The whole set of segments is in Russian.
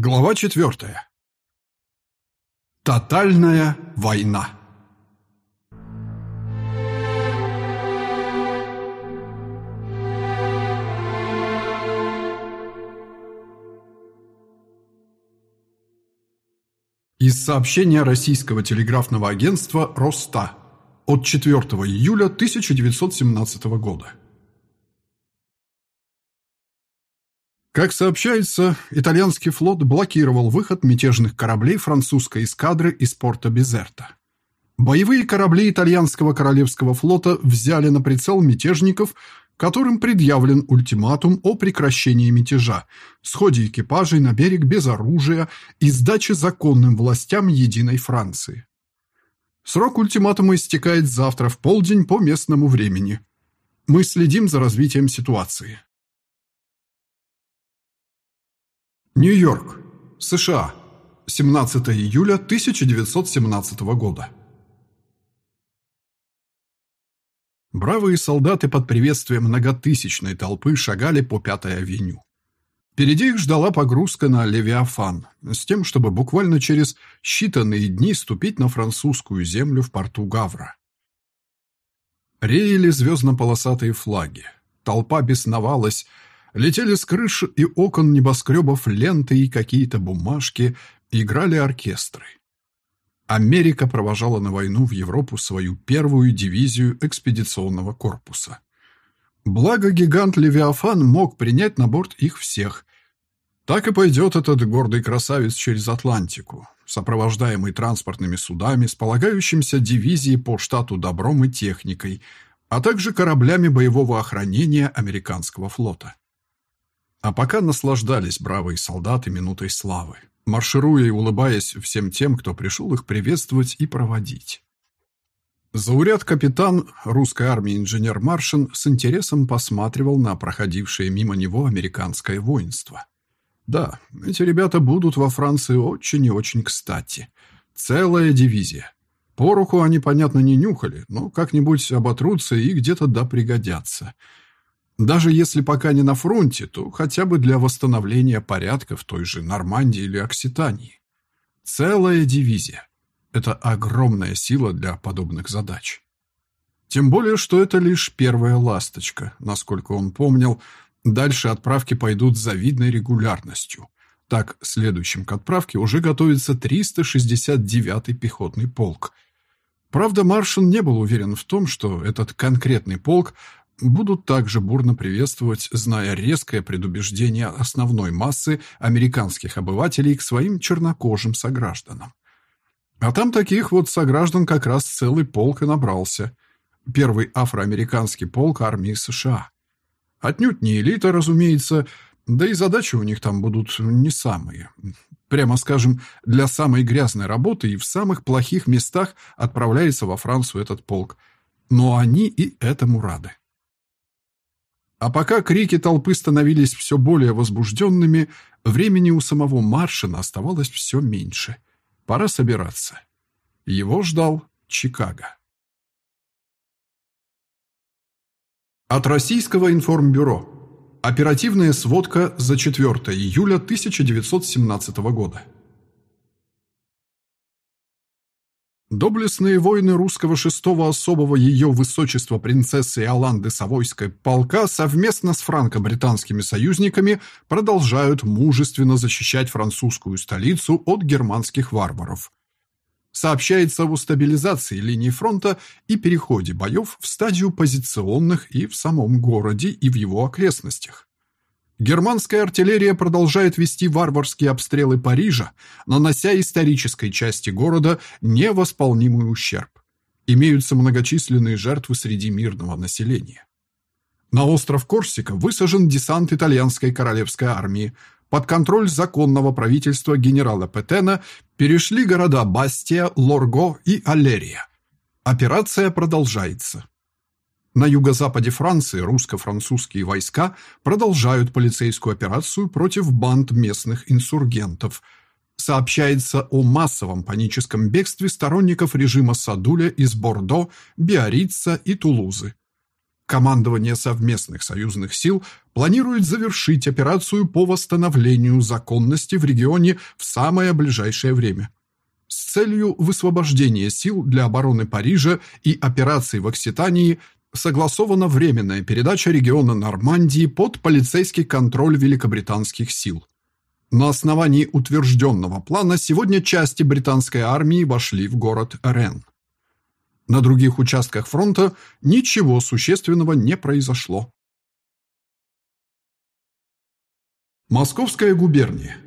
Глава четвертая. Тотальная война. Из сообщения российского телеграфного агентства «Роста» от 4 июля 1917 года. Как сообщается, итальянский флот блокировал выход мятежных кораблей французской эскадры из порта Безерта. Боевые корабли итальянского королевского флота взяли на прицел мятежников, которым предъявлен ультиматум о прекращении мятежа, сходе экипажей на берег без оружия и сдаче законным властям единой Франции. Срок ультиматума истекает завтра в полдень по местному времени. Мы следим за развитием ситуации. Нью-Йорк, США, 17 июля 1917 года. Бравые солдаты под приветствием многотысячной толпы шагали по Пятой авеню. Впереди их ждала погрузка на Левиафан, с тем, чтобы буквально через считанные дни ступить на французскую землю в порту Гавра. Реяли звездно-полосатые флаги. Толпа бесновалась, Летели с крыш и окон небоскребов ленты и какие-то бумажки, играли оркестры. Америка провожала на войну в Европу свою первую дивизию экспедиционного корпуса. Благо гигант Левиафан мог принять на борт их всех. Так и пойдет этот гордый красавец через Атлантику, сопровождаемый транспортными судами с полагающимся дивизией по штату добром и техникой, а также кораблями боевого охранения американского флота. А пока наслаждались бравые солдаты минутой славы, маршируя и улыбаясь всем тем, кто пришел их приветствовать и проводить. Зауряд капитан русской армии инженер Маршин с интересом посматривал на проходившее мимо него американское воинство. Да, эти ребята будут во Франции очень и очень кстати. Целая дивизия. Пороху они, понятно, не нюхали, но как-нибудь оботрутся и где-то да пригодятся. Даже если пока не на фронте, то хотя бы для восстановления порядка в той же Нормандии или Окситании. Целая дивизия. Это огромная сила для подобных задач. Тем более, что это лишь первая ласточка, насколько он помнил. Дальше отправки пойдут с завидной регулярностью. Так, следующим к отправке уже готовится 369-й пехотный полк. Правда, Маршин не был уверен в том, что этот конкретный полк будут также бурно приветствовать, зная резкое предубеждение основной массы американских обывателей к своим чернокожим согражданам. А там таких вот сограждан как раз целый полк и набрался. Первый афроамериканский полк армии США. Отнюдь не элита, разумеется, да и задачи у них там будут не самые. Прямо скажем, для самой грязной работы и в самых плохих местах отправляется во Францию этот полк. Но они и этому рады. А пока крики толпы становились все более возбужденными, времени у самого Маршина оставалось все меньше. Пора собираться. Его ждал Чикаго. От Российского информбюро. Оперативная сводка за 4 июля 1917 года. Доблестные воины русского шестого особого ее высочества принцессы Иоланды Савойской полка совместно с франко-британскими союзниками продолжают мужественно защищать французскую столицу от германских варваров. Сообщается о стабилизации линии фронта и переходе боев в стадию позиционных и в самом городе, и в его окрестностях. Германская артиллерия продолжает вести варварские обстрелы Парижа, нанося исторической части города невосполнимый ущерб. Имеются многочисленные жертвы среди мирного населения. На остров Корсика высажен десант итальянской королевской армии. Под контроль законного правительства генерала Петена перешли города Бастия, Лорго и Алерия. Операция продолжается. На юго-западе Франции русско-французские войска продолжают полицейскую операцию против банд местных инсургентов. Сообщается о массовом паническом бегстве сторонников режима Садуля из Бордо, Биаррица и Тулузы. Командование совместных союзных сил планирует завершить операцию по восстановлению законности в регионе в самое ближайшее время. С целью высвобождения сил для обороны Парижа и операции в Окситании согласована временная передача региона Нормандии под полицейский контроль великобританских сил. На основании утвержденного плана сегодня части британской армии вошли в город Рен. На других участках фронта ничего существенного не произошло. Московская губерния.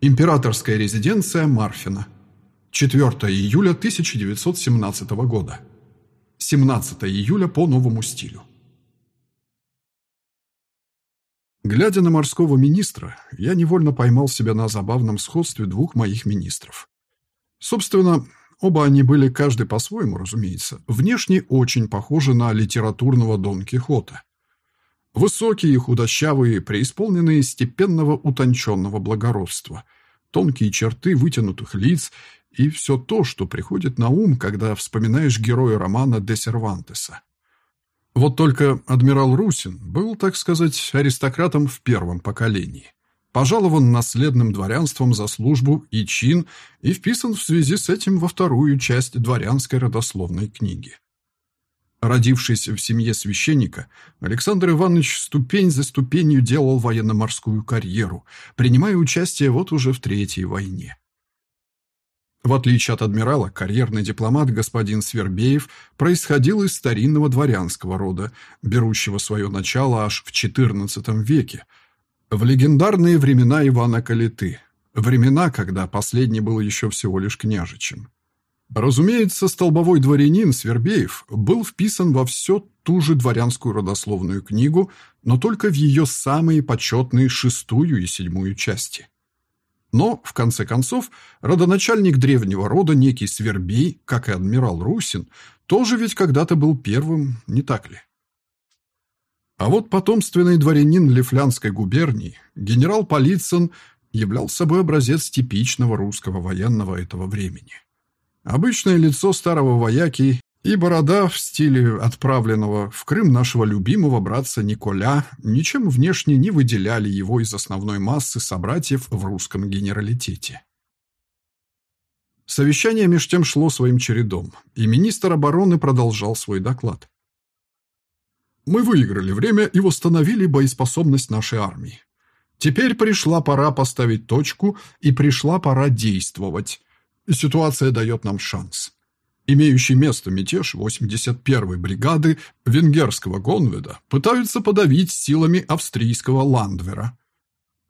Императорская резиденция Марфина. 4 июля 1917 года. 17 июля по новому стилю. Глядя на морского министра, я невольно поймал себя на забавном сходстве двух моих министров. Собственно, Оба они были, каждый по-своему, разумеется, внешне очень похожи на литературного Дон Кихота. Высокие, худощавые, преисполненные степенного утонченного благородства, тонкие черты вытянутых лиц и все то, что приходит на ум, когда вспоминаешь героя романа де Сервантеса. Вот только адмирал Русин был, так сказать, аристократом в первом поколении пожалован наследным дворянством за службу и чин и вписан в связи с этим во вторую часть дворянской родословной книги. Родившись в семье священника, Александр Иванович ступень за ступенью делал военно-морскую карьеру, принимая участие вот уже в Третьей войне. В отличие от адмирала, карьерный дипломат господин Свербеев происходил из старинного дворянского рода, берущего свое начало аж в XIV веке – в легендарные времена Ивана Калиты, времена, когда последний был еще всего лишь княжичем. Разумеется, столбовой дворянин Свербеев был вписан во все ту же дворянскую родословную книгу, но только в ее самые почетные шестую и седьмую части. Но, в конце концов, родоначальник древнего рода, некий Свербей, как и адмирал Русин, тоже ведь когда-то был первым, не так ли? А вот потомственный дворянин Лифлянской губернии, генерал Полицын, являл собой образец типичного русского военного этого времени. Обычное лицо старого вояки и борода в стиле отправленного в Крым нашего любимого братца Николя ничем внешне не выделяли его из основной массы собратьев в русском генералитете. Совещание меж тем шло своим чередом, и министр обороны продолжал свой доклад. Мы выиграли время и восстановили боеспособность нашей армии. Теперь пришла пора поставить точку и пришла пора действовать. Ситуация дает нам шанс. Имеющий место мятеж 81-й бригады венгерского Гонведа пытаются подавить силами австрийского Ландвера.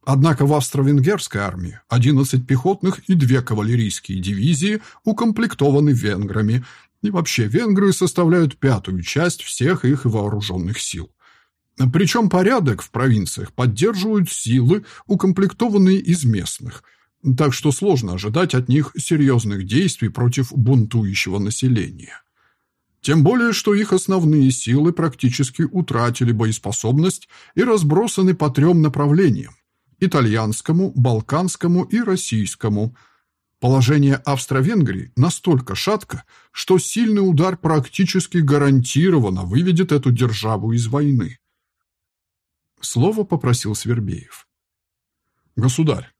Однако в австро-венгерской армии 11 пехотных и две кавалерийские дивизии укомплектованы венграми и вообще, венгры составляют пятую часть всех их вооруженных сил. Причем порядок в провинциях поддерживают силы, укомплектованные из местных, так что сложно ожидать от них серьезных действий против бунтующего населения. Тем более, что их основные силы практически утратили боеспособность и разбросаны по трем направлениям – итальянскому, балканскому и российскому – Положение Австро-Венгрии настолько шатко, что сильный удар практически гарантированно выведет эту державу из войны. Слово попросил Свербеев. Государь,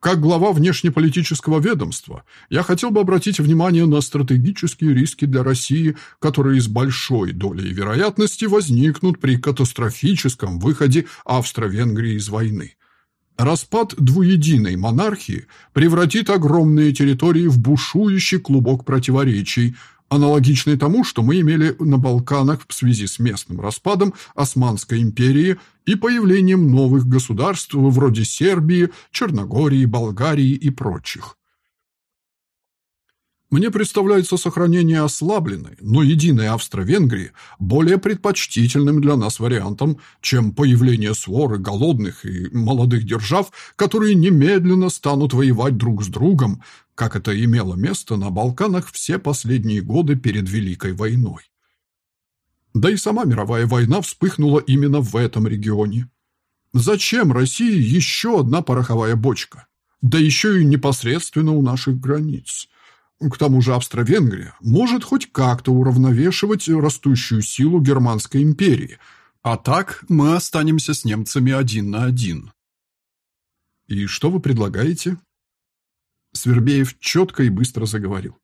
как глава внешнеполитического ведомства, я хотел бы обратить внимание на стратегические риски для России, которые с большой долей вероятности возникнут при катастрофическом выходе Австро-Венгрии из войны. Распад двуединой монархии превратит огромные территории в бушующий клубок противоречий, аналогичный тому, что мы имели на Балканах в связи с местным распадом Османской империи и появлением новых государств вроде Сербии, Черногории, Болгарии и прочих. Мне представляется сохранение ослабленной, но единой Австро-Венгрии более предпочтительным для нас вариантом, чем появление своры голодных и молодых держав, которые немедленно станут воевать друг с другом, как это имело место на Балканах все последние годы перед Великой войной. Да и сама мировая война вспыхнула именно в этом регионе. Зачем России еще одна пороховая бочка? Да еще и непосредственно у наших границ – К тому же Австро-Венгрия может хоть как-то уравновешивать растущую силу Германской империи, а так мы останемся с немцами один на один. И что вы предлагаете? Свербеев четко и быстро заговорил.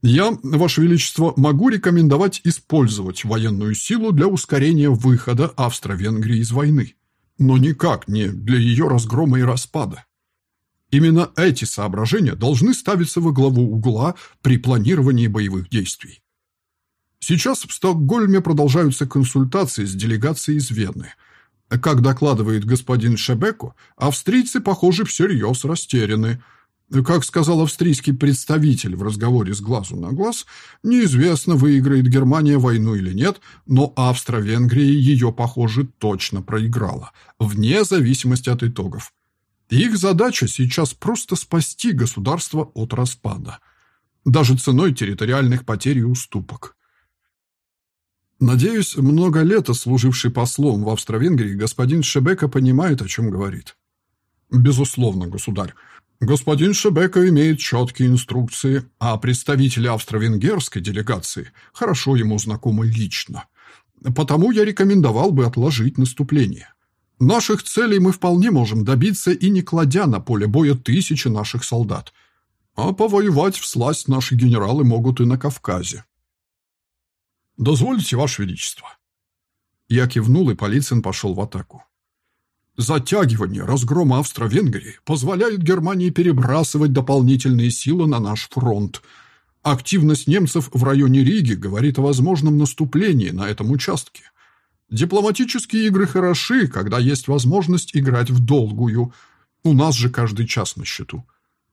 Я, Ваше Величество, могу рекомендовать использовать военную силу для ускорения выхода Австро-Венгрии из войны, но никак не для ее разгрома и распада. Именно эти соображения должны ставиться во главу угла при планировании боевых действий. Сейчас в Стокгольме продолжаются консультации с делегацией из Вены. Как докладывает господин Шебеко, австрийцы, похоже, всерьез растеряны – как сказал австрийский представитель в разговоре с глазу на глаз, неизвестно, выиграет Германия войну или нет, но Австро-Венгрия ее, похоже, точно проиграла, вне зависимости от итогов. Их задача сейчас просто спасти государство от распада, даже ценой территориальных потерь и уступок. Надеюсь, много лет служивший послом в Австро-Венгрии господин Шебека понимает, о чем говорит. Безусловно, государь. Господин Шебека имеет четкие инструкции, а представители австро-венгерской делегации хорошо ему знакомы лично. Потому я рекомендовал бы отложить наступление. Наших целей мы вполне можем добиться и не кладя на поле боя тысячи наших солдат. А повоевать в сласть наши генералы могут и на Кавказе. Дозвольте, Ваше Величество. Я кивнул, и Полицин пошел в атаку. Затягивание разгрома Австро-Венгрии позволяет Германии перебрасывать дополнительные силы на наш фронт. Активность немцев в районе Риги говорит о возможном наступлении на этом участке. Дипломатические игры хороши, когда есть возможность играть в долгую. У нас же каждый час на счету.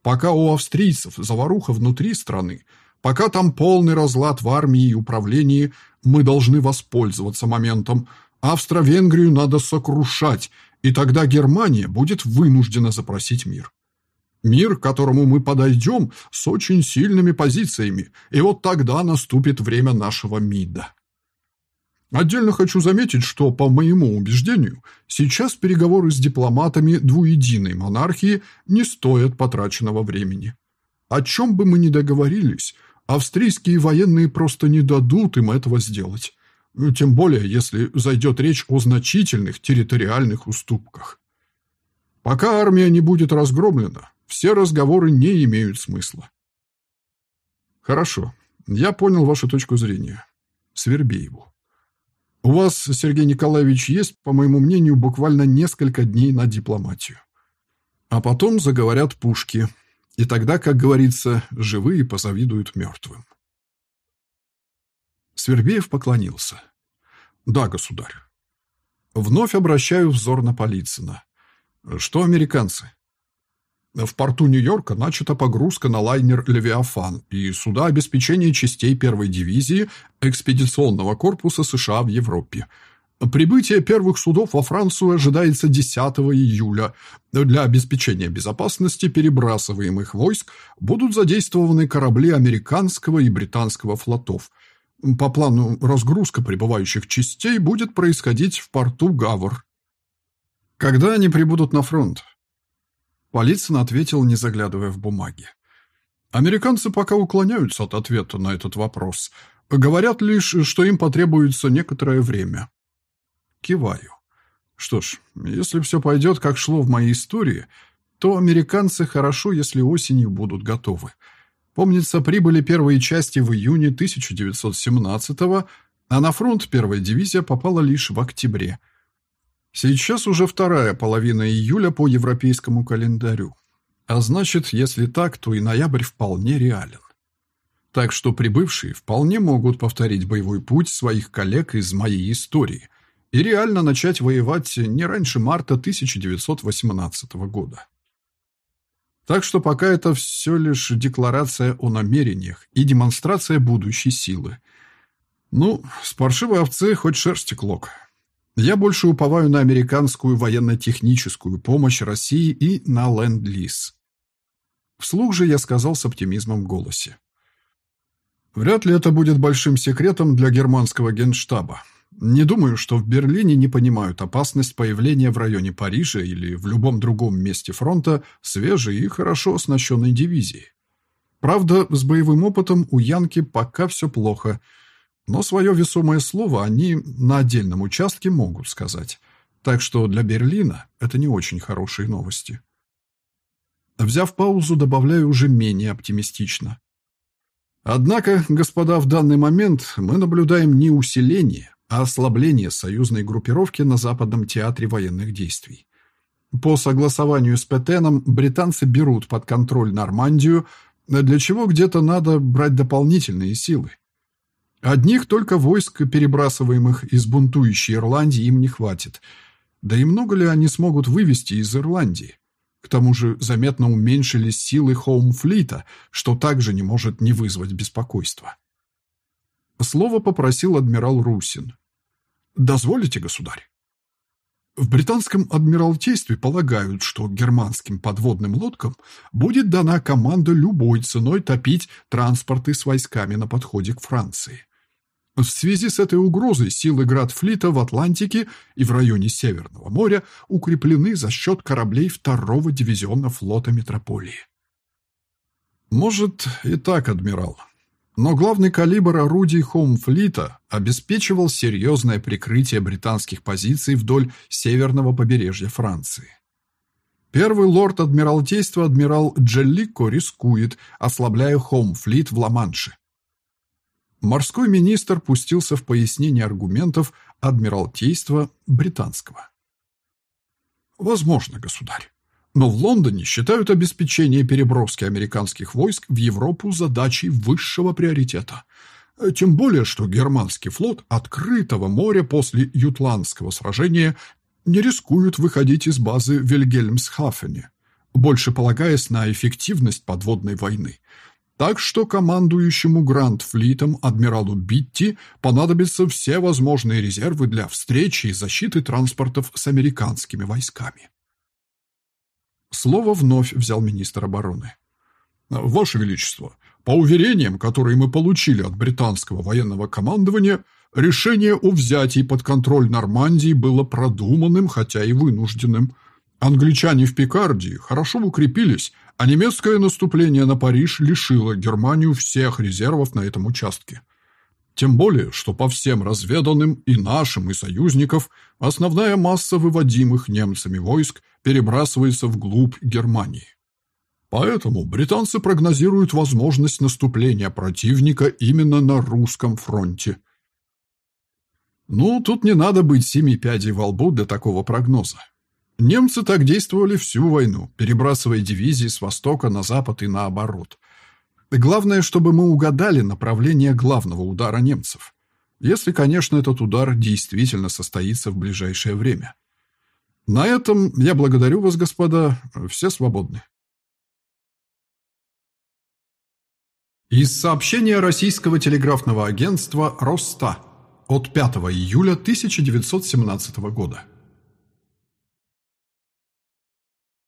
Пока у австрийцев заваруха внутри страны, пока там полный разлад в армии и управлении, мы должны воспользоваться моментом. Австро-Венгрию надо сокрушать – и тогда Германия будет вынуждена запросить мир. Мир, к которому мы подойдем с очень сильными позициями, и вот тогда наступит время нашего МИДа. Отдельно хочу заметить, что, по моему убеждению, сейчас переговоры с дипломатами двуединой монархии не стоят потраченного времени. О чем бы мы ни договорились, австрийские военные просто не дадут им этого сделать. Тем более, если зайдет речь о значительных территориальных уступках. Пока армия не будет разгромлена, все разговоры не имеют смысла. Хорошо, я понял вашу точку зрения. Свербееву. У вас, Сергей Николаевич, есть, по моему мнению, буквально несколько дней на дипломатию. А потом заговорят пушки, и тогда, как говорится, живые позавидуют мертвым. Свербеев поклонился. «Да, государь». Вновь обращаю взор на Полицына. «Что американцы?» В порту Нью-Йорка начата погрузка на лайнер «Левиафан» и суда обеспечения частей первой дивизии экспедиционного корпуса США в Европе. Прибытие первых судов во Францию ожидается 10 июля. Для обеспечения безопасности перебрасываемых войск будут задействованы корабли американского и британского флотов – по плану разгрузка прибывающих частей будет происходить в порту Гавр. Когда они прибудут на фронт? Полицин ответил, не заглядывая в бумаги. Американцы пока уклоняются от ответа на этот вопрос. Говорят лишь, что им потребуется некоторое время. Киваю. Что ж, если все пойдет, как шло в моей истории, то американцы хорошо, если осенью будут готовы. Помнится, прибыли первые части в июне 1917-го, а на фронт первая дивизия попала лишь в октябре. Сейчас уже вторая половина июля по европейскому календарю. А значит, если так, то и ноябрь вполне реален. Так что прибывшие вполне могут повторить боевой путь своих коллег из моей истории и реально начать воевать не раньше марта 1918 года. Так что пока это все лишь декларация о намерениях и демонстрация будущей силы. Ну, с паршивой овцы хоть шерсти клок. Я больше уповаю на американскую военно-техническую помощь России и на Ленд-Лиз. Вслух же я сказал с оптимизмом в голосе. Вряд ли это будет большим секретом для германского генштаба. Не думаю, что в Берлине не понимают опасность появления в районе Парижа или в любом другом месте фронта свежей и хорошо оснащенной дивизии. Правда, с боевым опытом у Янки пока все плохо, но свое весомое слово они на отдельном участке могут сказать. Так что для Берлина это не очень хорошие новости. Взяв паузу, добавляю уже менее оптимистично. Однако, господа, в данный момент мы наблюдаем не усиление, а ослабление союзной группировки на Западном театре военных действий. По согласованию с Петеном британцы берут под контроль Нормандию, для чего где-то надо брать дополнительные силы. Одних только войск, перебрасываемых из бунтующей Ирландии, им не хватит. Да и много ли они смогут вывести из Ирландии? К тому же заметно уменьшились силы Хоумфлита, что также не может не вызвать беспокойства. Слово попросил адмирал Русин. «Дозволите, государь?» В британском адмиралтействе полагают, что германским подводным лодкам будет дана команда любой ценой топить транспорты с войсками на подходе к Франции. В связи с этой угрозой силы Градфлита в Атлантике и в районе Северного моря укреплены за счет кораблей второго дивизиона флота Метрополии. Может и так, адмирал, но главный калибр орудий Хоумфлита обеспечивал серьезное прикрытие британских позиций вдоль северного побережья Франции. Первый лорд Адмиралтейства адмирал Джеллико рискует, ослабляя Хоумфлит в Ла-Манше. Морской министр пустился в пояснение аргументов Адмиралтейства британского. «Возможно, государь. Но в Лондоне считают обеспечение переброски американских войск в Европу задачей высшего приоритета. Тем более, что германский флот открытого моря после Ютландского сражения не рискует выходить из базы в Вильгельмсхафене, больше полагаясь на эффективность подводной войны. Так что командующему Гранд-флитом адмиралу Битти понадобятся все возможные резервы для встречи и защиты транспортов с американскими войсками. Слово вновь взял министр обороны. «Ваше Величество, по уверениям, которые мы получили от британского военного командования, решение о взятии под контроль Нормандии было продуманным, хотя и вынужденным. Англичане в Пикардии хорошо укрепились, а немецкое наступление на Париж лишило Германию всех резервов на этом участке. Тем более, что по всем разведанным и нашим, и союзников, основная масса выводимых немцами войск перебрасывается вглубь Германии. Поэтому британцы прогнозируют возможность наступления противника именно на русском фронте. Ну, тут не надо быть семи пядей во лбу для такого прогноза. Немцы так действовали всю войну, перебрасывая дивизии с востока на запад и наоборот – Главное, чтобы мы угадали направление главного удара немцев. Если, конечно, этот удар действительно состоится в ближайшее время. На этом я благодарю вас, господа. Все свободны. Из сообщения российского телеграфного агентства «Роста» от 5 июля 1917 года.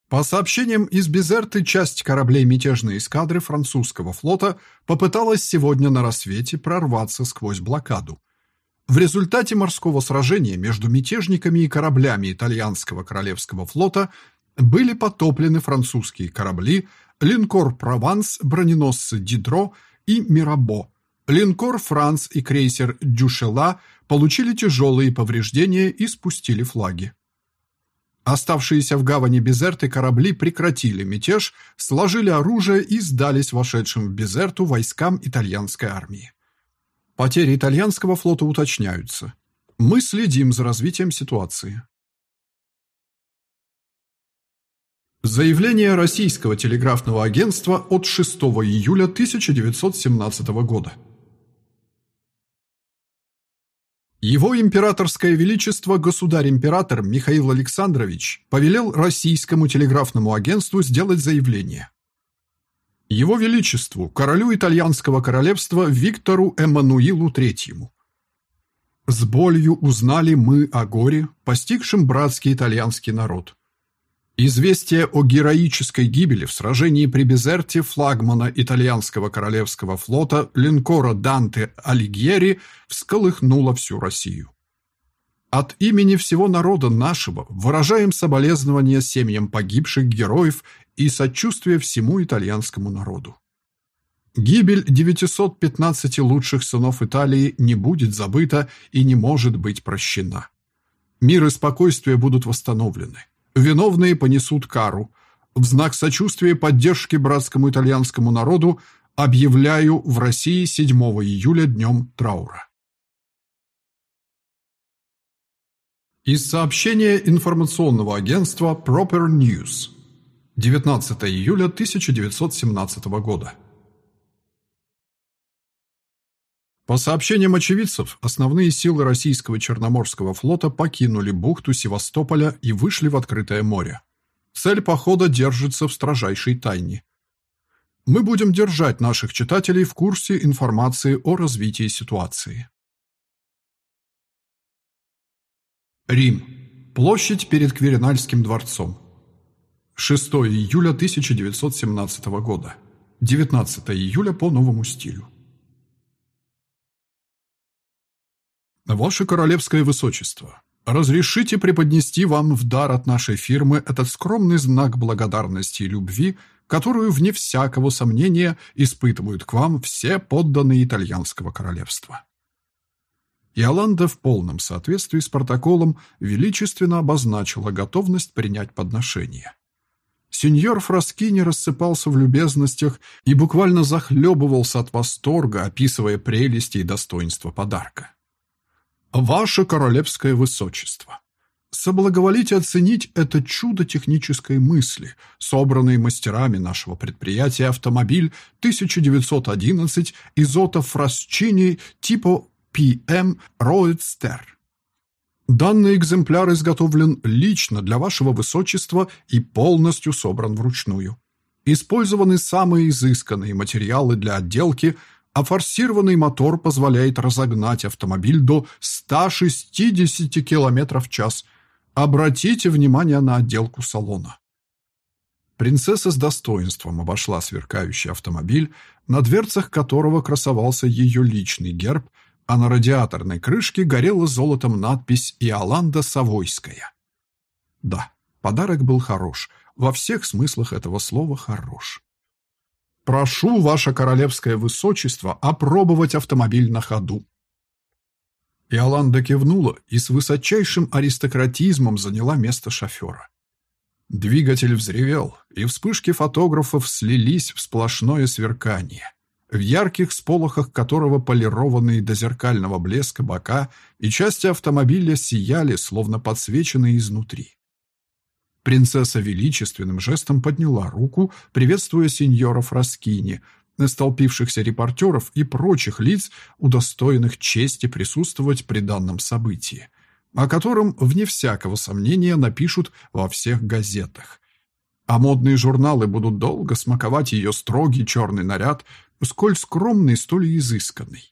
По сообщениям из Безерты, часть кораблей мятежной эскадры французского флота попыталась сегодня на рассвете прорваться сквозь блокаду. В результате морского сражения между мятежниками и кораблями итальянского королевского флота были потоплены французские корабли линкор «Прованс», броненосцы «Дидро» и «Мирабо». Линкор «Франц» и крейсер «Дюшела» получили тяжелые повреждения и спустили флаги. Оставшиеся в гавани Безерты корабли прекратили мятеж, сложили оружие и сдались вошедшим в Безерту войскам итальянской армии. Потери итальянского флота уточняются. Мы следим за развитием ситуации. Заявление российского телеграфного агентства от 6 июля 1917 года. Его императорское величество государь-император Михаил Александрович повелел российскому телеграфному агентству сделать заявление. Его величеству, королю итальянского королевства Виктору Эммануилу III. С болью узнали мы о горе, постигшем братский итальянский народ. Известие о героической гибели в сражении при Безерте флагмана итальянского королевского флота линкора Данте Алигьери всколыхнуло всю Россию. От имени всего народа нашего выражаем соболезнования семьям погибших героев и сочувствие всему итальянскому народу. Гибель 915 лучших сынов Италии не будет забыта и не может быть прощена. Мир и спокойствие будут восстановлены. Виновные понесут кару. В знак сочувствия и поддержки братскому итальянскому народу объявляю в России 7 июля днем траура. Из сообщения информационного агентства Proper News. 19 июля 1917 года. По сообщениям очевидцев, основные силы российского Черноморского флота покинули бухту Севастополя и вышли в открытое море. Цель похода держится в строжайшей тайне. Мы будем держать наших читателей в курсе информации о развитии ситуации. Рим. Площадь перед Кверинальским дворцом. 6 июля 1917 года. 19 июля по новому стилю. «Ваше королевское высочество, разрешите преподнести вам в дар от нашей фирмы этот скромный знак благодарности и любви, которую, вне всякого сомнения, испытывают к вам все подданные итальянского королевства». Иоланда в полном соответствии с протоколом величественно обозначила готовность принять подношение. Сеньор Фраскини рассыпался в любезностях и буквально захлебывался от восторга, описывая прелести и достоинства подарка. «Ваше королевское высочество, соблаговолите оценить это чудо технической мысли, собранный мастерами нашего предприятия автомобиль 1911 Изота Фрасчини типа PM Roadster. Данный экземпляр изготовлен лично для вашего высочества и полностью собран вручную. Использованы самые изысканные материалы для отделки – а форсированный мотор позволяет разогнать автомобиль до 160 км в час. Обратите внимание на отделку салона. Принцесса с достоинством обошла сверкающий автомобиль, на дверцах которого красовался ее личный герб, а на радиаторной крышке горела золотом надпись «Иоланда Савойская». Да, подарок был хорош, во всех смыслах этого слова «хорош». Прошу, ваше королевское высочество, опробовать автомобиль на ходу». Иоланда кивнула и с высочайшим аристократизмом заняла место шофера. Двигатель взревел, и вспышки фотографов слились в сплошное сверкание, в ярких сполохах которого полированные до зеркального блеска бока и части автомобиля сияли, словно подсвеченные изнутри. Принцесса величественным жестом подняла руку, приветствуя сеньора Фраскини, столпившихся репортеров и прочих лиц, удостоенных чести присутствовать при данном событии, о котором, вне всякого сомнения, напишут во всех газетах. А модные журналы будут долго смаковать ее строгий черный наряд, сколь скромный, столь изысканный.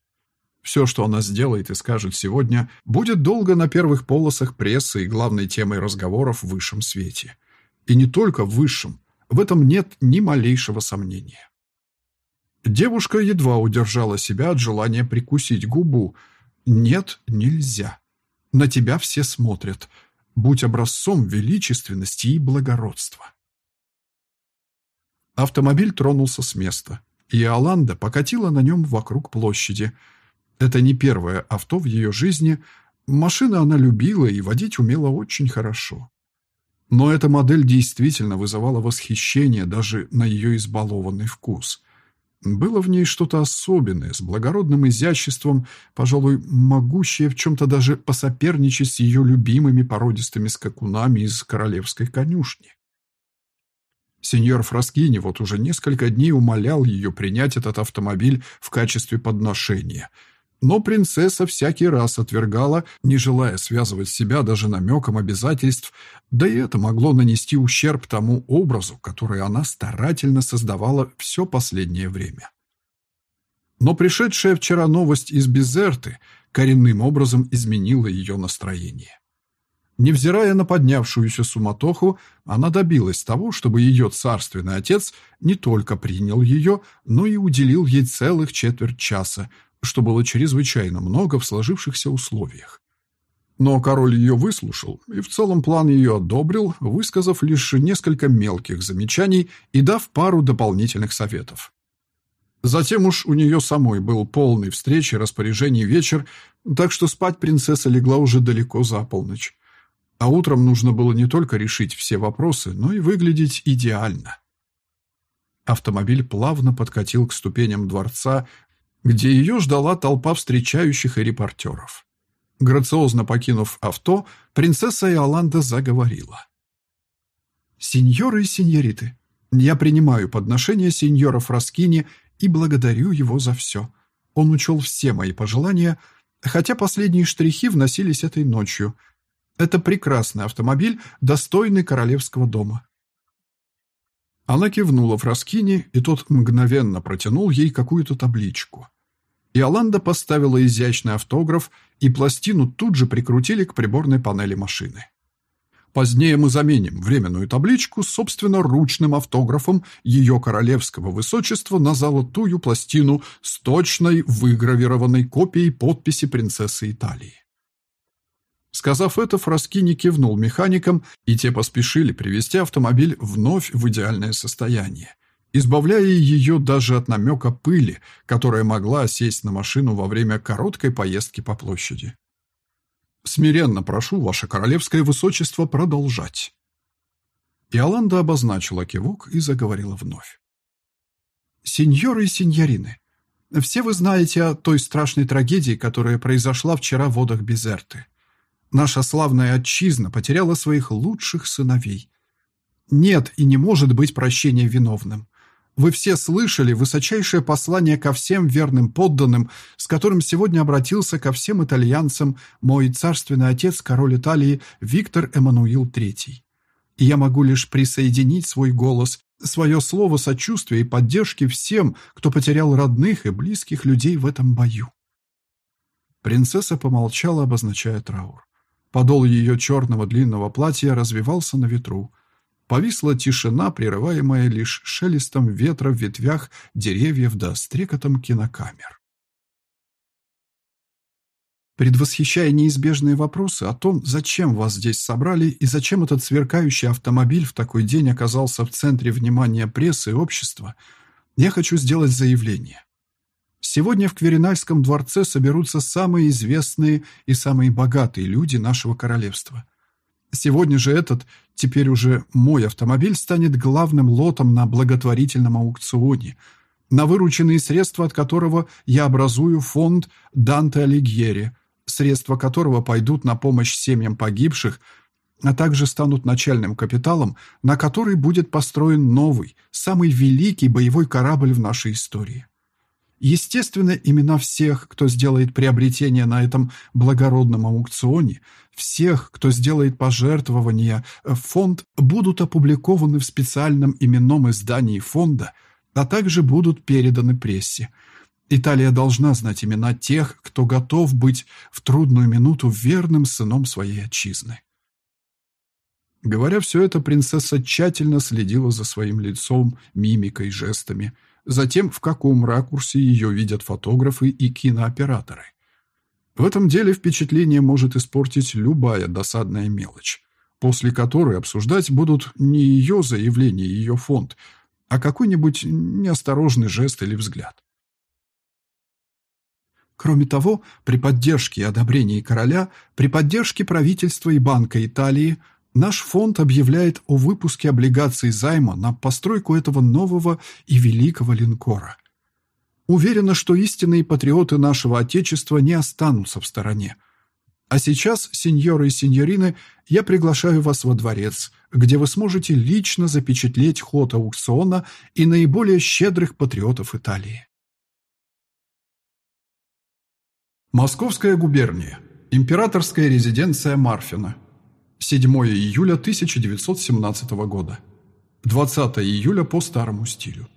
Все, что она сделает и скажет сегодня, будет долго на первых полосах прессы и главной темой разговоров в высшем свете. И не только в высшем. В этом нет ни малейшего сомнения. Девушка едва удержала себя от желания прикусить губу. «Нет, нельзя. На тебя все смотрят. Будь образцом величественности и благородства». Автомобиль тронулся с места, и Аланда покатила на нем вокруг площади – это не первое авто в ее жизни. Машины она любила и водить умела очень хорошо. Но эта модель действительно вызывала восхищение даже на ее избалованный вкус. Было в ней что-то особенное, с благородным изяществом, пожалуй, могущее в чем-то даже посоперничать с ее любимыми породистыми скакунами из королевской конюшни. Сеньор Фраскини вот уже несколько дней умолял ее принять этот автомобиль в качестве подношения – но принцесса всякий раз отвергала, не желая связывать себя даже намеком обязательств, да и это могло нанести ущерб тому образу, который она старательно создавала все последнее время. Но пришедшая вчера новость из Безерты коренным образом изменила ее настроение. Невзирая на поднявшуюся суматоху, она добилась того, чтобы ее царственный отец не только принял ее, но и уделил ей целых четверть часа, что было чрезвычайно много в сложившихся условиях. Но король ее выслушал и в целом план ее одобрил, высказав лишь несколько мелких замечаний и дав пару дополнительных советов. Затем уж у нее самой был полный встречи распоряжений вечер, так что спать принцесса легла уже далеко за полночь. А утром нужно было не только решить все вопросы, но и выглядеть идеально. Автомобиль плавно подкатил к ступеням дворца, где ее ждала толпа встречающих и репортеров. Грациозно покинув авто, принцесса Иоланда заговорила. «Сеньоры и сеньориты, я принимаю подношение сеньора Фраскини и благодарю его за все. Он учел все мои пожелания, хотя последние штрихи вносились этой ночью. Это прекрасный автомобиль, достойный королевского дома. Она кивнула Фраскини, и тот мгновенно протянул ей какую-то табличку. Иоланда поставила изящный автограф, и пластину тут же прикрутили к приборной панели машины. Позднее мы заменим временную табличку собственно ручным автографом ее королевского высочества на золотую пластину с точной выгравированной копией подписи принцессы Италии. Сказав это, Фраскини кивнул механикам, и те поспешили привести автомобиль вновь в идеальное состояние, избавляя ее даже от намека пыли, которая могла сесть на машину во время короткой поездки по площади. Смиренно прошу, ваше королевское высочество, продолжать. Иоланда обозначила кивок и заговорила вновь. Сеньоры и сеньорины, все вы знаете о той страшной трагедии, которая произошла вчера в водах Безерты. Наша славная отчизна потеряла своих лучших сыновей. Нет и не может быть прощения виновным. Вы все слышали высочайшее послание ко всем верным подданным, с которым сегодня обратился ко всем итальянцам мой царственный отец, король Италии Виктор Эммануил III. И я могу лишь присоединить свой голос, свое слово сочувствия и поддержки всем, кто потерял родных и близких людей в этом бою. Принцесса помолчала, обозначая траур. Подол ее черного длинного платья развивался на ветру – Повисла тишина, прерываемая лишь шелестом ветра в ветвях деревьев да стрекотом кинокамер. Предвосхищая неизбежные вопросы о том, зачем вас здесь собрали и зачем этот сверкающий автомобиль в такой день оказался в центре внимания прессы и общества, я хочу сделать заявление. Сегодня в Кверинальском дворце соберутся самые известные и самые богатые люди нашего королевства – Сегодня же этот, теперь уже мой автомобиль, станет главным лотом на благотворительном аукционе, на вырученные средства от которого я образую фонд Данте Алигьери, средства которого пойдут на помощь семьям погибших, а также станут начальным капиталом, на который будет построен новый, самый великий боевой корабль в нашей истории. Естественно, имена всех, кто сделает приобретение на этом благородном аукционе, всех, кто сделает пожертвования в фонд, будут опубликованы в специальном именном издании фонда, а также будут переданы прессе. Италия должна знать имена тех, кто готов быть в трудную минуту верным сыном своей отчизны. Говоря все это, принцесса тщательно следила за своим лицом, мимикой, жестами – затем в каком ракурсе ее видят фотографы и кинооператоры. В этом деле впечатление может испортить любая досадная мелочь, после которой обсуждать будут не ее заявление и ее фонд, а какой-нибудь неосторожный жест или взгляд. Кроме того, при поддержке и одобрении короля, при поддержке правительства и Банка Италии – Наш фонд объявляет о выпуске облигаций займа на постройку этого нового и великого линкора. Уверена, что истинные патриоты нашего Отечества не останутся в стороне. А сейчас, сеньоры и сеньорины, я приглашаю вас во дворец, где вы сможете лично запечатлеть ход аукциона и наиболее щедрых патриотов Италии. Московская губерния. Императорская резиденция Марфина. 7 июля 1917 года. 20 июля по старому стилю.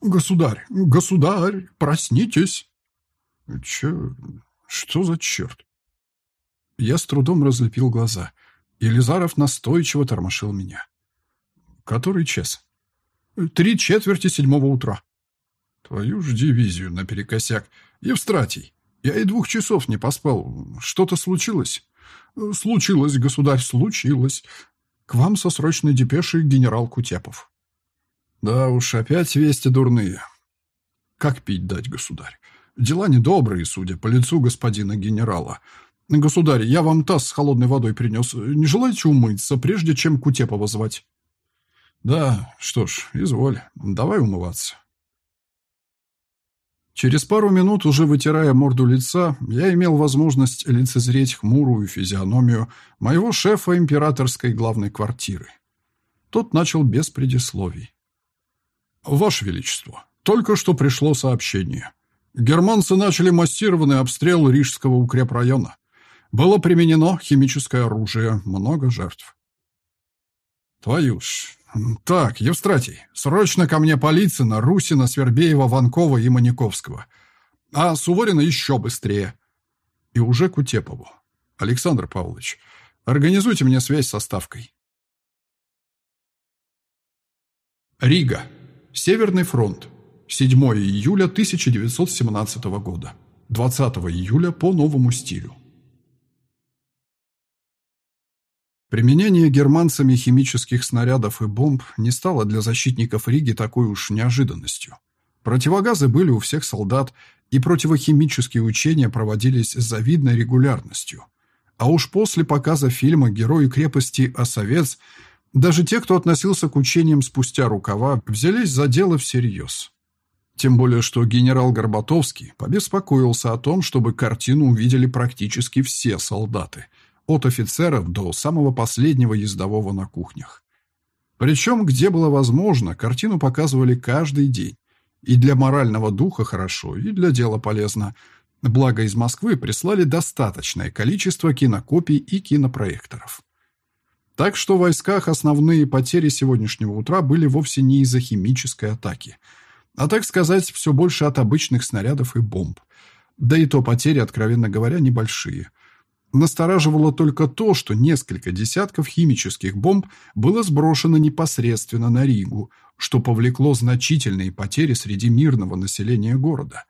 «Государь, государь, проснитесь!» «Че? Что за черт?» Я с трудом разлепил глаза. Елизаров настойчиво тормошил меня. «Который час?» «Три четверти седьмого утра». «Твою ж дивизию наперекосяк. Евстратий, я и двух часов не поспал. Что-то случилось? Случилось, государь, случилось. К вам со срочной депешей генерал Кутепов. Да уж, опять вести дурные. Как пить дать, государь? Дела недобрые, судя по лицу господина генерала. Государь, я вам таз с холодной водой принес. Не желаете умыться, прежде чем Кутепова звать? Да, что ж, изволь, давай умываться. Через пару минут, уже вытирая морду лица, я имел возможность лицезреть хмурую физиономию моего шефа императорской главной квартиры. Тот начал без предисловий. «Ваше Величество, только что пришло сообщение. Германцы начали массированный обстрел Рижского укрепрайона. Было применено химическое оружие, много жертв». «Твою ж, «Так, Евстратий, срочно ко мне Полицына, Русина, Свербеева, Ванкова и Маниковского. А Суворина еще быстрее. И уже Кутепову. Александр Павлович, организуйте мне связь со Ставкой». Рига. Северный фронт. 7 июля 1917 года. 20 июля по новому стилю. Применение германцами химических снарядов и бомб не стало для защитников Риги такой уж неожиданностью. Противогазы были у всех солдат, и противохимические учения проводились с завидной регулярностью. А уж после показа фильма «Герои крепости Осовец» даже те, кто относился к учениям спустя рукава, взялись за дело всерьез. Тем более, что генерал Горбатовский побеспокоился о том, чтобы картину увидели практически все солдаты – от офицеров до самого последнего ездового на кухнях. Причем, где было возможно, картину показывали каждый день. И для морального духа хорошо, и для дела полезно. Благо из Москвы прислали достаточное количество кинокопий и кинопроекторов. Так что в войсках основные потери сегодняшнего утра были вовсе не из-за химической атаки, а, так сказать, все больше от обычных снарядов и бомб. Да и то потери, откровенно говоря, небольшие – Настораживало только то, что несколько десятков химических бомб было сброшено непосредственно на Ригу, что повлекло значительные потери среди мирного населения города.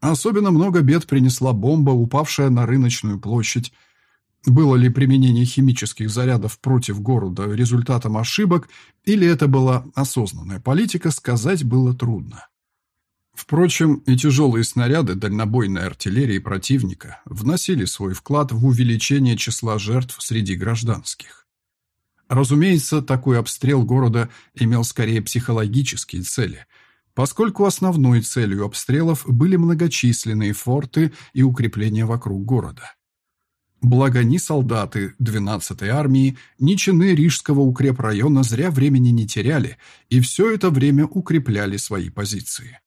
Особенно много бед принесла бомба, упавшая на рыночную площадь. Было ли применение химических зарядов против города результатом ошибок, или это была осознанная политика, сказать было трудно. Впрочем, и тяжелые снаряды дальнобойной артиллерии противника вносили свой вклад в увеличение числа жертв среди гражданских. Разумеется, такой обстрел города имел скорее психологические цели, поскольку основной целью обстрелов были многочисленные форты и укрепления вокруг города. Благо ни солдаты 12-й армии, ни чины Рижского укрепрайона зря времени не теряли и все это время укрепляли свои позиции.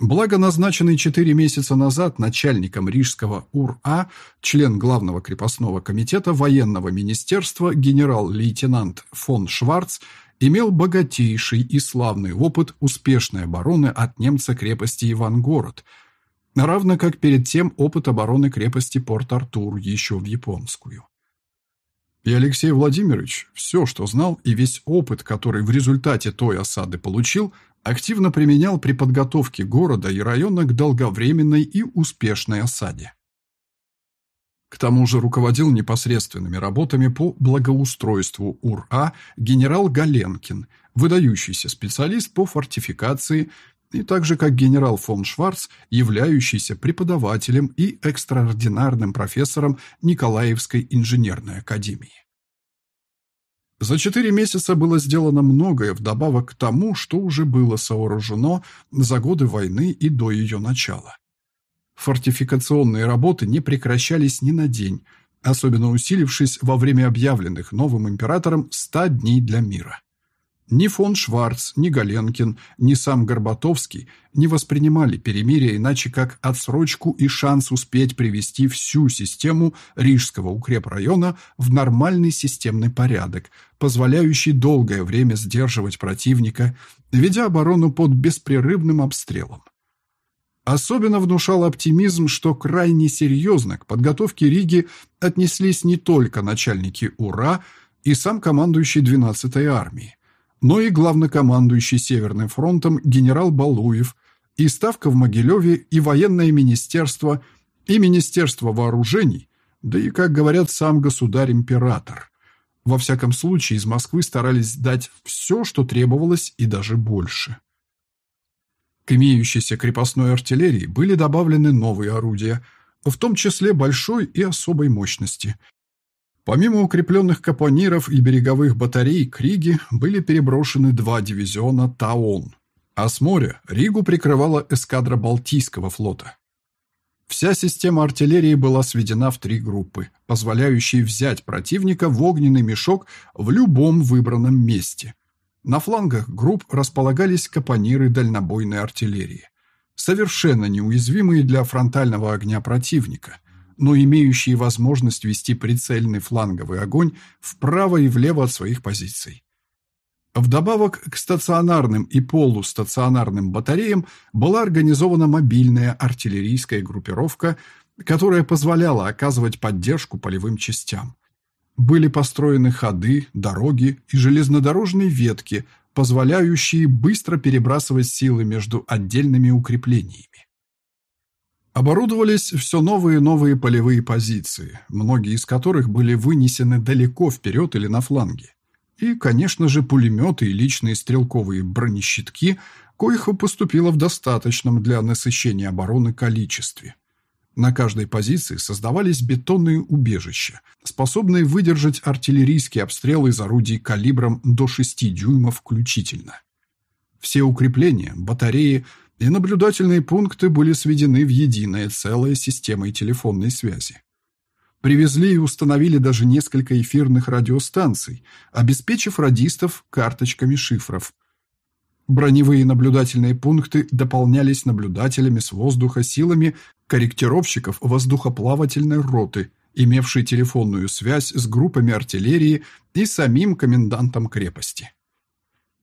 Благо назначенный четыре месяца назад начальником Рижского УРА, член Главного крепостного комитета военного министерства генерал-лейтенант фон Шварц имел богатейший и славный опыт успешной обороны от немца крепости Ивангород, равно как перед тем опыт обороны крепости Порт-Артур еще в японскую. И Алексей Владимирович все, что знал, и весь опыт, который в результате той осады получил, активно применял при подготовке города и района к долговременной и успешной осаде. К тому же руководил непосредственными работами по благоустройству УРА генерал Галенкин, выдающийся специалист по фортификации, и также как генерал фон Шварц, являющийся преподавателем и экстраординарным профессором Николаевской инженерной академии. За четыре месяца было сделано многое вдобавок к тому, что уже было сооружено за годы войны и до ее начала. Фортификационные работы не прекращались ни на день, особенно усилившись во время объявленных новым императором «100 дней для мира». Ни фон Шварц, ни Галенкин, ни сам Горбатовский не воспринимали перемирие иначе как отсрочку и шанс успеть привести всю систему Рижского укрепрайона в нормальный системный порядок, позволяющий долгое время сдерживать противника, ведя оборону под беспрерывным обстрелом. Особенно внушал оптимизм, что крайне серьезно к подготовке Риги отнеслись не только начальники УРА и сам командующий 12-й армией, но и главнокомандующий Северным фронтом генерал Балуев, и Ставка в Могилеве, и военное министерство, и Министерство вооружений, да и, как говорят, сам государь-император. Во всяком случае, из Москвы старались дать все, что требовалось, и даже больше. К имеющейся крепостной артиллерии были добавлены новые орудия, в том числе большой и особой мощности. Помимо укрепленных капониров и береговых батарей к были переброшены два дивизиона «Таон», а с моря Ригу прикрывала эскадра Балтийского флота. Вся система артиллерии была сведена в три группы, позволяющие взять противника в огненный мешок в любом выбранном месте. На флангах групп располагались капониры дальнобойной артиллерии, совершенно неуязвимые для фронтального огня противника, но имеющие возможность вести прицельный фланговый огонь вправо и влево от своих позиций. Вдобавок к стационарным и полустационарным батареям была организована мобильная артиллерийская группировка, которая позволяла оказывать поддержку полевым частям. Были построены ходы, дороги и железнодорожные ветки, позволяющие быстро перебрасывать силы между отдельными укреплениями. Оборудовались все новые и новые полевые позиции, многие из которых были вынесены далеко вперед или на фланге. И, конечно же, пулеметы и личные стрелковые бронещитки, коих поступило в достаточном для насыщения обороны количестве. На каждой позиции создавались бетонные убежища, способные выдержать артиллерийский обстрел из орудий калибром до 6 дюймов включительно. Все укрепления, батареи и наблюдательные пункты были сведены в единое целое системой телефонной связи. Привезли и установили даже несколько эфирных радиостанций, обеспечив радистов карточками шифров. Броневые наблюдательные пункты дополнялись наблюдателями с воздуха силами корректировщиков воздухоплавательной роты, имевшей телефонную связь с группами артиллерии и самим комендантом крепости.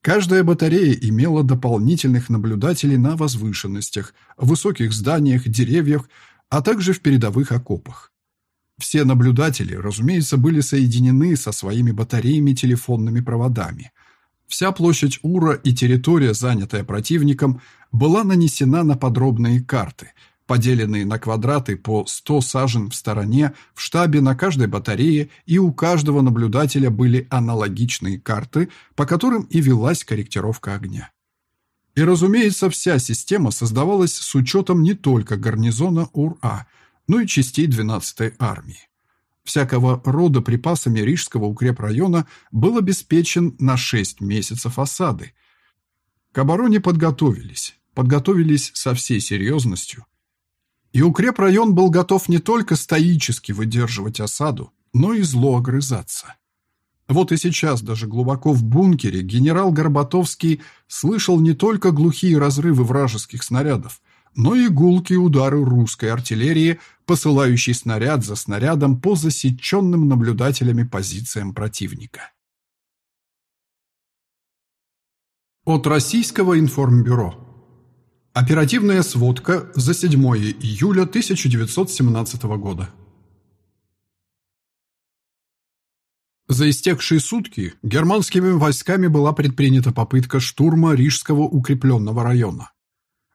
Каждая батарея имела дополнительных наблюдателей на возвышенностях, высоких зданиях, деревьях, а также в передовых окопах. Все наблюдатели, разумеется, были соединены со своими батареями телефонными проводами. Вся площадь Ура и территория, занятая противником, была нанесена на подробные карты, поделенные на квадраты по 100 сажен в стороне, в штабе на каждой батарее, и у каждого наблюдателя были аналогичные карты, по которым и велась корректировка огня. И, разумеется, вся система создавалась с учетом не только гарнизона Ура – ну и частей 12-й армии. Всякого рода припасами Рижского укрепрайона был обеспечен на 6 месяцев осады. К обороне подготовились, подготовились со всей серьезностью. И укрепрайон был готов не только стоически выдерживать осаду, но и зло огрызаться. Вот и сейчас, даже глубоко в бункере, генерал Горбатовский слышал не только глухие разрывы вражеских снарядов, но и гулкие удары русской артиллерии, посылающей снаряд за снарядом по засеченным наблюдателями позициям противника. От Российского информбюро. Оперативная сводка за 7 июля 1917 года. За истекшие сутки германскими войсками была предпринята попытка штурма Рижского укрепленного района.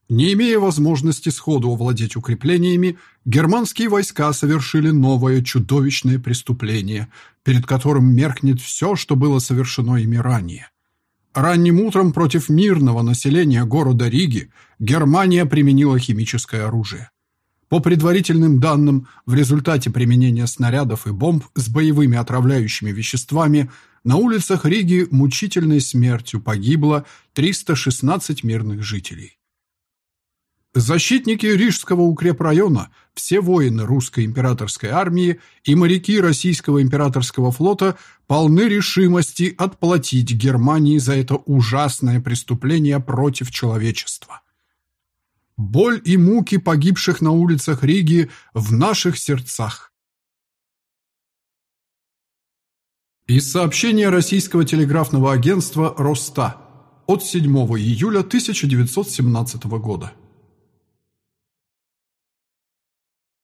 Не имея возможности сходу овладеть укреплениями, германские войска совершили новое чудовищное преступление, перед которым меркнет все, что было совершено ими ранее. Ранним утром против мирного населения города Риги Германия применила химическое оружие. По предварительным данным, в результате применения снарядов и бомб с боевыми отравляющими веществами на улицах Риги мучительной смертью погибло 316 мирных жителей. Защитники Рижского укрепрайона, все воины русской императорской армии и моряки российского императорского флота полны решимости отплатить Германии за это ужасное преступление против человечества. Боль и муки погибших на улицах Риги в наших сердцах. Из сообщения российского телеграфного агентства «Роста» от 7 июля 1917 года.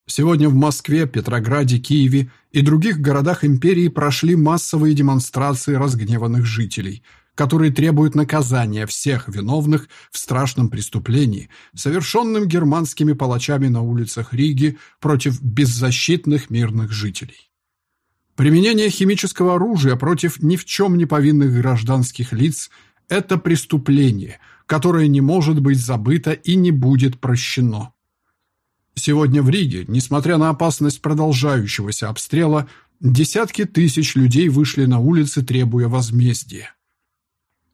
Сегодня в Москве, Петрограде, Киеве и других городах империи прошли массовые демонстрации разгневанных жителей, которые требуют наказания всех виновных в страшном преступлении, совершенном германскими палачами на улицах Риги против беззащитных мирных жителей. Применение химического оружия против ни в чем не повинных гражданских лиц – это преступление, которое не может быть забыто и не будет прощено. Сегодня в Риге, несмотря на опасность продолжающегося обстрела, десятки тысяч людей вышли на улицы, требуя возмездия.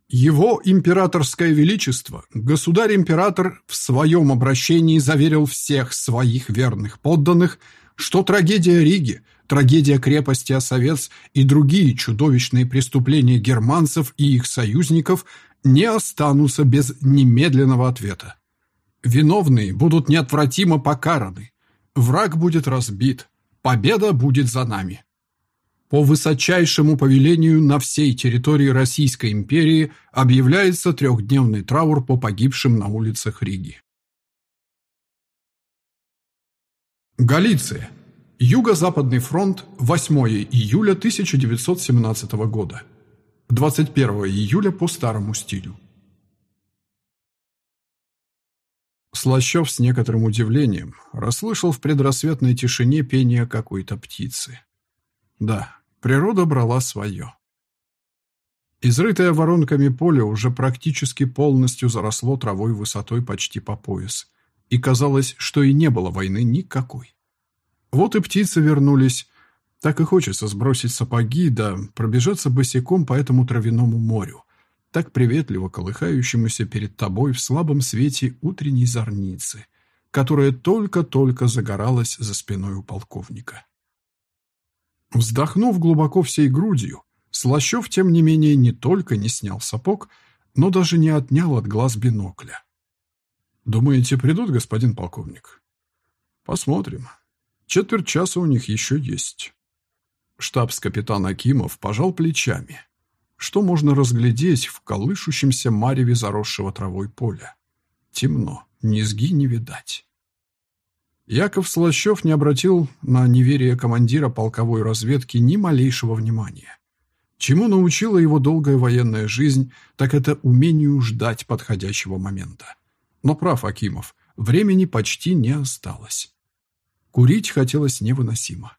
Его императорское величество, государь-император в своем обращении заверил всех своих верных подданных, что трагедия Риги, трагедия крепости Осовец и другие чудовищные преступления германцев и их союзников не останутся без немедленного ответа. Виновные будут неотвратимо покараны, враг будет разбит, победа будет за нами по высочайшему повелению на всей территории Российской империи объявляется трехдневный траур по погибшим на улицах Риги. Галиция. Юго-Западный фронт. 8 июля 1917 года. 21 июля по старому стилю. Слащев с некоторым удивлением расслышал в предрассветной тишине пение какой-то птицы. Да, Природа брала свое. Изрытое воронками поле уже практически полностью заросло травой высотой почти по пояс, и казалось, что и не было войны никакой. Вот и птицы вернулись. Так и хочется сбросить сапоги, да пробежаться босиком по этому травяному морю, так приветливо колыхающемуся перед тобой в слабом свете утренней зорницы, которая только-только загоралась за спиной у полковника. Вздохнув глубоко всей грудью, Слащев, тем не менее, не только не снял сапог, но даже не отнял от глаз бинокля. «Думаете, придут, господин полковник?» «Посмотрим. Четверть часа у них еще есть». Штабс-капитан Акимов пожал плечами. Что можно разглядеть в колышущемся мареве заросшего травой поля? Темно, низги не видать. Яков Слащев не обратил на неверие командира полковой разведки ни малейшего внимания. Чему научила его долгая военная жизнь, так это умению ждать подходящего момента. Но прав Акимов, времени почти не осталось. Курить хотелось невыносимо.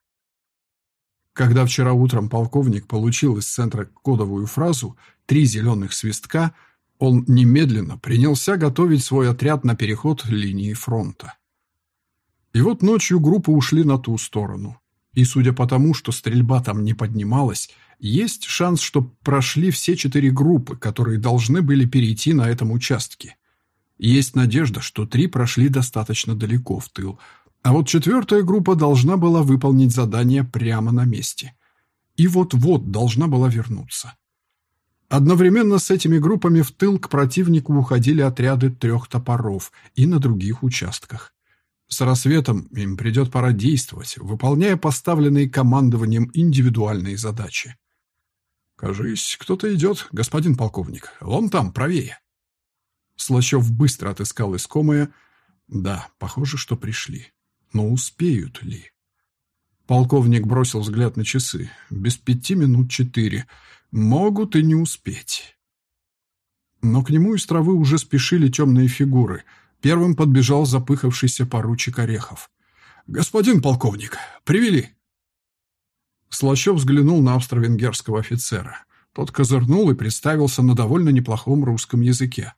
Когда вчера утром полковник получил из центра кодовую фразу «три зеленых свистка», он немедленно принялся готовить свой отряд на переход линии фронта. И вот ночью группы ушли на ту сторону. И судя по тому, что стрельба там не поднималась, есть шанс, что прошли все четыре группы, которые должны были перейти на этом участке. Есть надежда, что три прошли достаточно далеко в тыл, а вот четвертая группа должна была выполнить задание прямо на месте. И вот-вот должна была вернуться. Одновременно с этими группами в тыл к противнику уходили отряды трех топоров и на других участках. С рассветом им придет пора действовать, выполняя поставленные командованием индивидуальные задачи. «Кажись, кто-то идет, господин полковник. Вон там, правее». Слащев быстро отыскал искомое. Да, похоже, что пришли. Но успеют ли? Полковник бросил взгляд на часы. Без пяти минут четыре. Могут и не успеть. Но к нему из травы уже спешили темные фигуры — Первым подбежал запыхавшийся поручик Орехов. «Господин полковник, привели!» Слащев взглянул на австро-венгерского офицера. Тот козырнул и представился на довольно неплохом русском языке.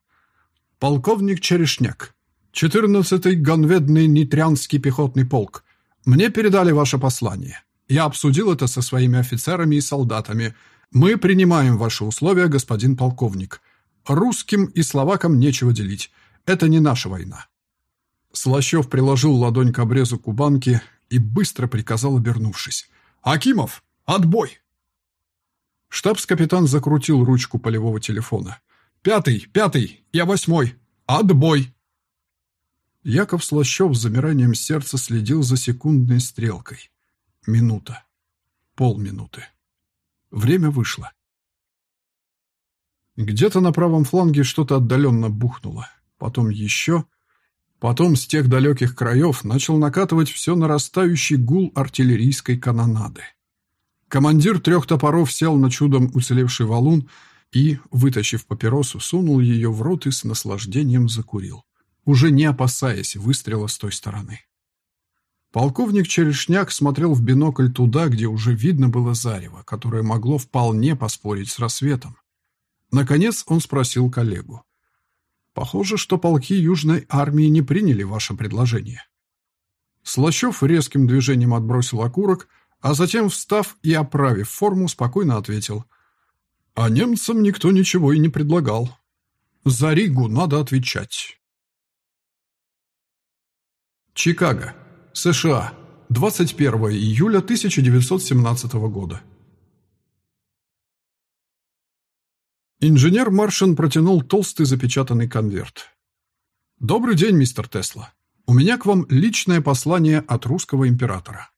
«Полковник Черешняк, 14-й гонведный Нитрянский пехотный полк. Мне передали ваше послание. Я обсудил это со своими офицерами и солдатами. Мы принимаем ваши условия, господин полковник. Русским и словакам нечего делить. Это не наша война». Слащев приложил ладонь к обрезу кубанки и быстро приказал, обернувшись. «Акимов, отбой!» Штабс-капитан закрутил ручку полевого телефона. «Пятый, пятый, я восьмой. Отбой!» Яков Слащев с замиранием сердца следил за секундной стрелкой. Минута. Полминуты. Время вышло. Где-то на правом фланге что-то отдаленно бухнуло потом еще. Потом с тех далеких краев начал накатывать все нарастающий гул артиллерийской канонады. Командир трех топоров сел на чудом уцелевший валун и, вытащив папиросу, сунул ее в рот и с наслаждением закурил, уже не опасаясь выстрела с той стороны. Полковник Черешняк смотрел в бинокль туда, где уже видно было зарево, которое могло вполне поспорить с рассветом. Наконец он спросил коллегу. «Похоже, что полки Южной армии не приняли ваше предложение». Слащев резким движением отбросил окурок, а затем, встав и оправив форму, спокойно ответил. «А немцам никто ничего и не предлагал. За Ригу надо отвечать». Чикаго, США, 21 июля 1917 года. Инженер Маршин протянул толстый запечатанный конверт. «Добрый день, мистер Тесла. У меня к вам личное послание от русского императора.